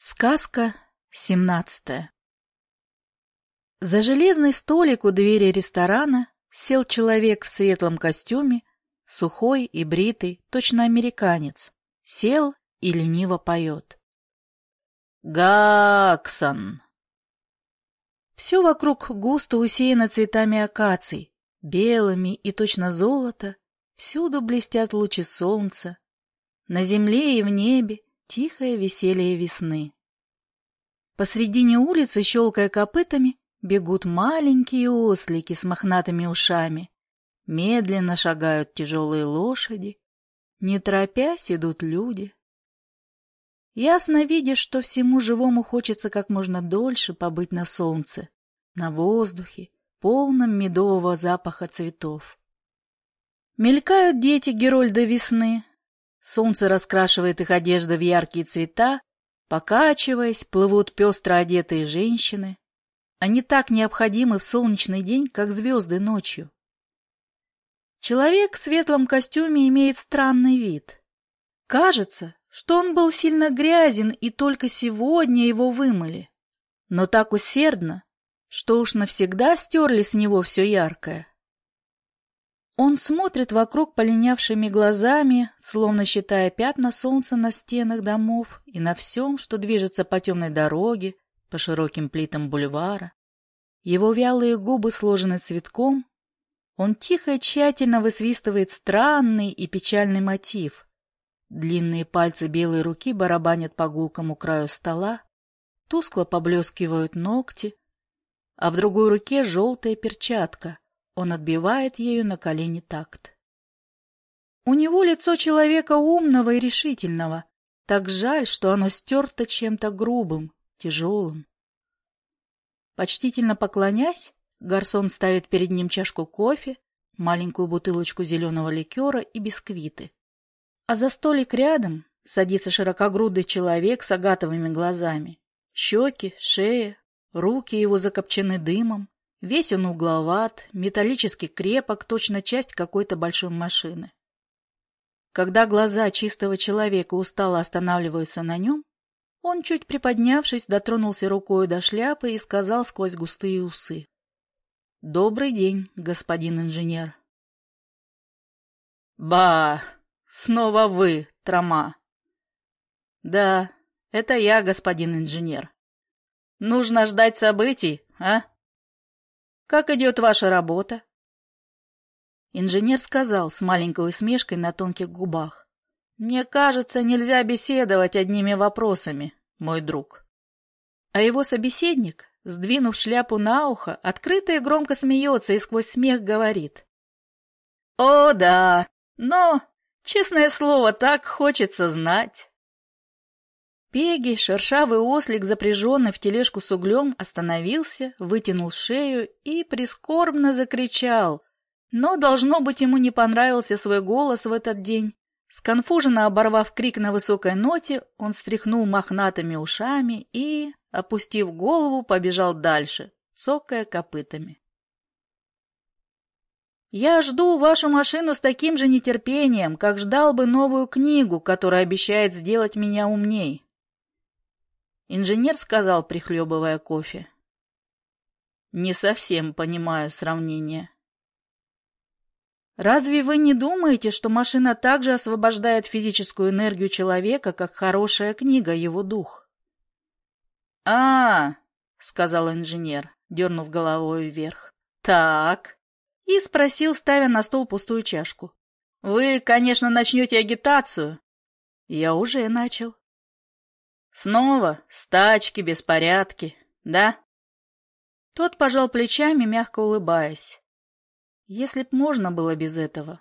Сказка семнадцатая За железный столик у двери ресторана сел человек в светлом костюме, сухой и бритый, точно американец. Сел и лениво поет. Гаксон. Все вокруг густо усеяно цветами акаций, белыми и точно золото, всюду блестят лучи солнца. На земле и в небе Тихое веселье весны. Посредине улицы, щелкая копытами, бегут маленькие ослики с мохнатыми ушами. Медленно шагают тяжелые лошади. Не торопясь идут люди. Ясно видишь, что всему живому хочется как можно дольше побыть на солнце, на воздухе, полном медового запаха цветов. Мелькают дети Герольда весны, Солнце раскрашивает их одежду в яркие цвета, покачиваясь, плывут пестро одетые женщины. Они так необходимы в солнечный день, как звезды ночью. Человек в светлом костюме имеет странный вид. Кажется, что он был сильно грязен и только сегодня его вымыли. Но так усердно, что уж навсегда стерли с него все яркое. Он смотрит вокруг полинявшими глазами, словно считая пятна солнца на стенах домов и на всем, что движется по темной дороге, по широким плитам бульвара. Его вялые губы сложены цветком. Он тихо и тщательно высвистывает странный и печальный мотив. Длинные пальцы белой руки барабанят по гулкому краю стола, тускло поблескивают ногти, а в другой руке желтая перчатка — он отбивает ею на колени такт. У него лицо человека умного и решительного. Так жаль, что оно стерто чем-то грубым, тяжелым. Почтительно поклонясь, гарсон ставит перед ним чашку кофе, маленькую бутылочку зеленого ликера и бисквиты. А за столик рядом садится широкогрудый человек с агатовыми глазами. Щеки, шея, руки его закопчены дымом, Весь он угловат, металлически крепок, точно часть какой-то большой машины. Когда глаза чистого человека устало останавливаются на нем, он, чуть приподнявшись, дотронулся рукой до шляпы и сказал сквозь густые усы. — Добрый день, господин инженер. — Ба! Снова вы, Трома. — Да, это я, господин инженер. Нужно ждать событий, а? Как идет ваша работа? Инженер сказал с маленькой усмешкой на тонких губах. Мне кажется, нельзя беседовать одними вопросами, мой друг. А его собеседник, сдвинув шляпу на ухо, открыто и громко смеется и сквозь смех говорит. О, да, но, честное слово, так хочется знать. Пеги, шершавый ослик, запряженный в тележку с углем, остановился, вытянул шею и прискорбно закричал. Но, должно быть, ему не понравился свой голос в этот день. Сконфуженно оборвав крик на высокой ноте, он стряхнул мохнатыми ушами и, опустив голову, побежал дальше, цокая копытами. «Я жду вашу машину с таким же нетерпением, как ждал бы новую книгу, которая обещает сделать меня умней», Инженер сказал, прихлебывая кофе. Не совсем понимаю сравнение. Разве вы не думаете, что машина также освобождает физическую энергию человека, как хорошая книга его дух? А, -а, -а сказал инженер, дернув головой вверх. Так. И спросил, ставя на стол пустую чашку. Вы, конечно, начнете агитацию. Я уже начал. Снова стачки, беспорядки, да? Тот пожал плечами, мягко улыбаясь. Если б можно было без этого.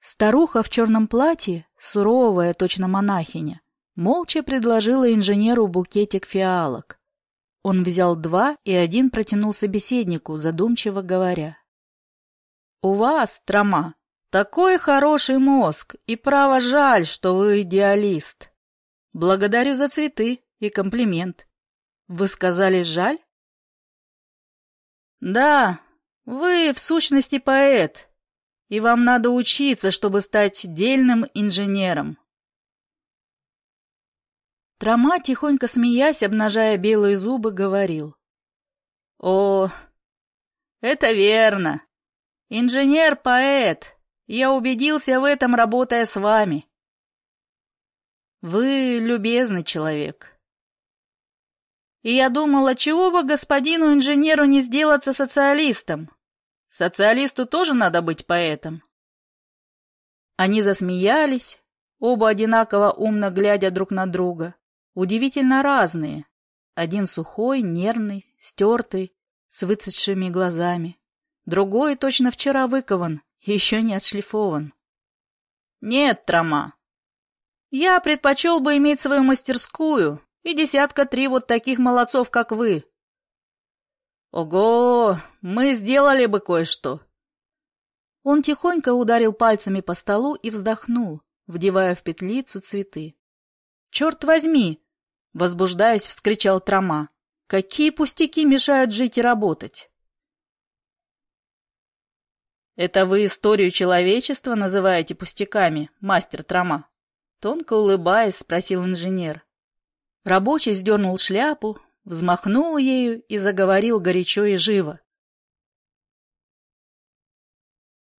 Старуха в черном платье, суровая, точно монахиня, молча предложила инженеру букетик фиалок. Он взял два и один протянул собеседнику, задумчиво говоря. — У вас, Трома, такой хороший мозг, и право жаль, что вы идеалист. Благодарю за цветы и комплимент. Вы сказали жаль? Да, вы в сущности поэт, и вам надо учиться, чтобы стать дельным инженером. Трома, тихонько смеясь, обнажая белые зубы, говорил. «О, это верно. Инженер-поэт. Я убедился в этом, работая с вами. Вы любезный человек. И я думала, чего бы господину инженеру не сделаться социалистом? Социалисту тоже надо быть поэтом. Они засмеялись, оба одинаково умно глядя друг на друга. Удивительно разные. Один сухой, нервный, стертый, с выцветшими глазами. Другой точно вчера выкован, еще не отшлифован. Нет, Трома. Я предпочел бы иметь свою мастерскую и десятка три вот таких молодцов, как вы. Ого, мы сделали бы кое-что. Он тихонько ударил пальцами по столу и вздохнул, вдевая в петлицу цветы. «Черт возьми!» — возбуждаясь, вскричал Трома. «Какие пустяки мешают жить и работать?» «Это вы историю человечества называете пустяками, мастер Трома?» Тонко улыбаясь, спросил инженер. Рабочий сдернул шляпу, взмахнул ею и заговорил горячо и живо.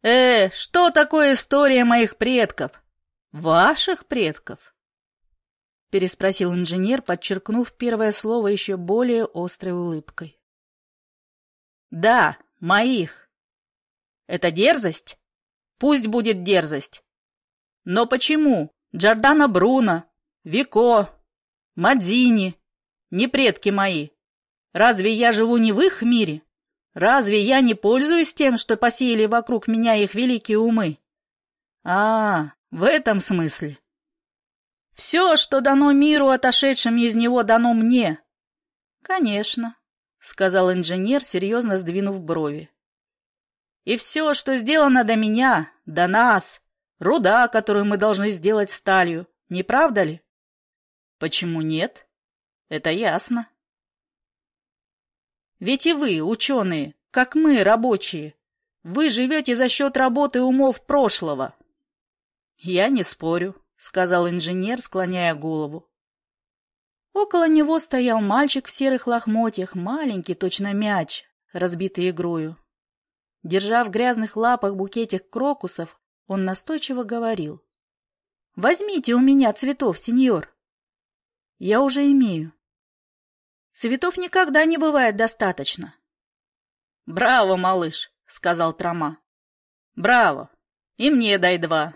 «Э, что такое история моих предков? Ваших предков?» переспросил инженер, подчеркнув первое слово еще более острой улыбкой. «Да, моих. Это дерзость? Пусть будет дерзость. Но почему Джордано Бруно, Вико, Мадзини не предки мои? Разве я живу не в их мире? Разве я не пользуюсь тем, что посеяли вокруг меня их великие умы? А, в этом смысле. Все, что дано миру, отошедшим из него, дано мне. — Конечно, — сказал инженер, серьезно сдвинув брови. — И все, что сделано до меня, до нас, руда, которую мы должны сделать сталью, не правда ли? — Почему нет? Это ясно. Ведь и вы, ученые, как мы, рабочие, вы живете за счет работы умов прошлого. Я не спорю. — сказал инженер, склоняя голову. Около него стоял мальчик в серых лохмотьях, маленький, точно мяч, разбитый игрою. Держа в грязных лапах букетик крокусов, он настойчиво говорил. — Возьмите у меня цветов, сеньор. — Я уже имею. Цветов никогда не бывает достаточно. — Браво, малыш, — сказал Трома. — Браво. И мне дай два.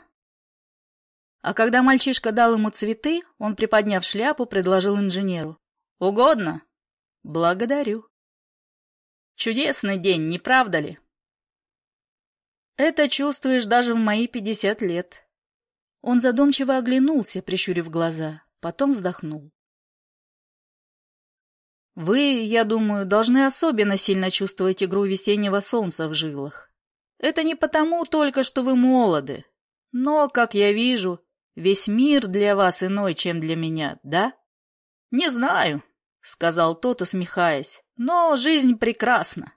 А когда мальчишка дал ему цветы, он, приподняв шляпу, предложил инженеру. «Угодно?» «Благодарю». «Чудесный день, не правда ли?» «Это чувствуешь даже в мои пятьдесят лет». Он задумчиво оглянулся, прищурив глаза, потом вздохнул. «Вы, я думаю, должны особенно сильно чувствовать игру весеннего солнца в жилах. Это не потому только, что вы молоды, но, как я вижу, Весь мир для вас иной, чем для меня, да? — Не знаю, — сказал тот, усмехаясь, — но жизнь прекрасна. —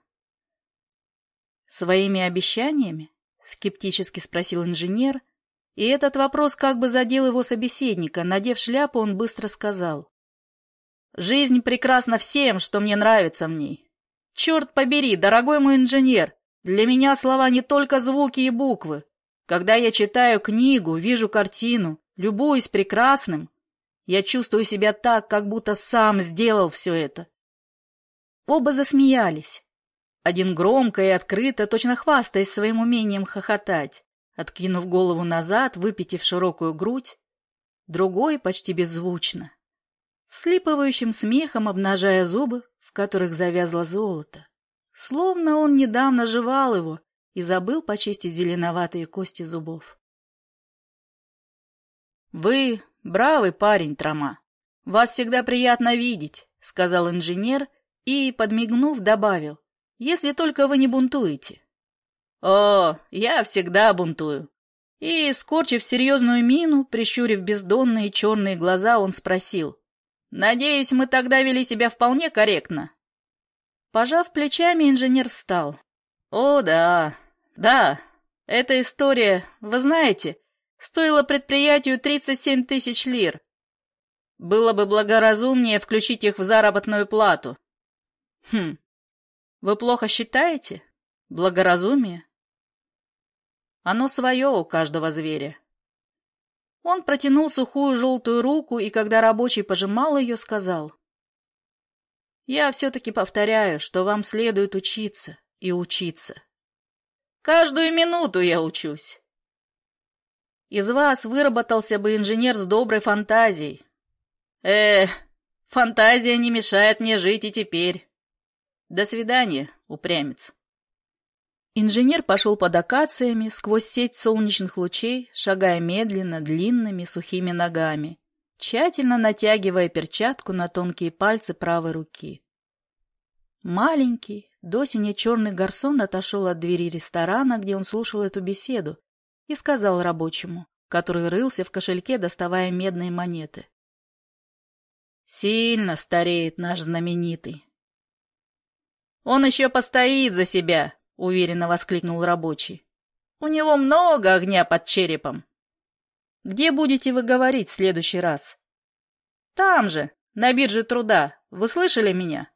Своими обещаниями? — скептически спросил инженер, и этот вопрос как бы задел его собеседника. Надев шляпу, он быстро сказал. — Жизнь прекрасна всем, что мне нравится в ней. Черт побери, дорогой мой инженер, для меня слова не только звуки и буквы, когда я читаю книгу, вижу картину, любуюсь прекрасным, я чувствую себя так, как будто сам сделал все это. Оба засмеялись. Один громко и открыто, точно хвастаясь своим умением хохотать, откинув голову назад, выпитив широкую грудь, другой почти беззвучно, слипывающим смехом обнажая зубы, в которых завязло золото, словно он недавно жевал его и забыл почистить зеленоватые кости зубов. «Вы бравый парень, Трома. Вас всегда приятно видеть», — сказал инженер и, подмигнув, добавил, «если только вы не бунтуете». «О, я всегда бунтую». И, скорчив серьезную мину, прищурив бездонные черные глаза, он спросил, «Надеюсь, мы тогда вели себя вполне корректно?» Пожав плечами, инженер встал. О, да, да, эта история, вы знаете, стоила предприятию 37 тысяч лир. Было бы благоразумнее включить их в заработную плату. Хм, вы плохо считаете? Благоразумие? Оно свое у каждого зверя. Он протянул сухую желтую руку, и когда рабочий пожимал ее, сказал. «Я все-таки повторяю, что вам следует учиться и учиться. Каждую минуту я учусь. Из вас выработался бы инженер с доброй фантазией. Э, фантазия не мешает мне жить и теперь. До свидания, упрямец». Инженер пошел под акациями, сквозь сеть солнечных лучей, шагая медленно, длинными, сухими ногами, тщательно натягивая перчатку на тонкие пальцы правой руки. Маленький, до сине черный гарсон отошел от двери ресторана, где он слушал эту беседу, и сказал рабочему, который рылся в кошельке, доставая медные монеты. «Сильно стареет наш знаменитый. Он еще постоит за себя!» — уверенно воскликнул рабочий. «У него много огня под черепом». «Где будете вы говорить в следующий раз?» «Там же, на бирже труда. Вы слышали меня?»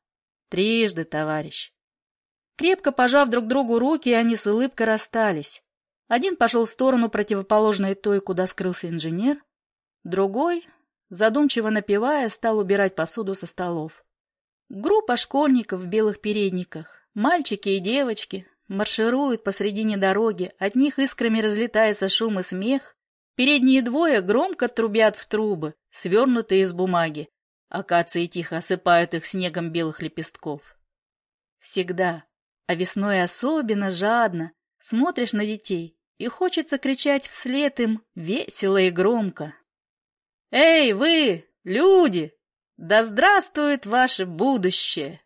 «Трижды, товарищ». Крепко пожав друг другу руки, они с улыбкой расстались. Один пошел в сторону, противоположной той, куда скрылся инженер, другой, задумчиво напевая, стал убирать посуду со столов. Группа школьников в белых передниках, мальчики и девочки, маршируют посредине дороги, от них искрами разлетается шум и смех. Передние двое громко трубят в трубы, свернутые из бумаги. Акации тихо осыпают их снегом белых лепестков. Всегда, а весной особенно жадно, смотришь на детей, и хочется кричать вслед им весело и громко. «Эй, вы, люди! Да здравствует ваше будущее!»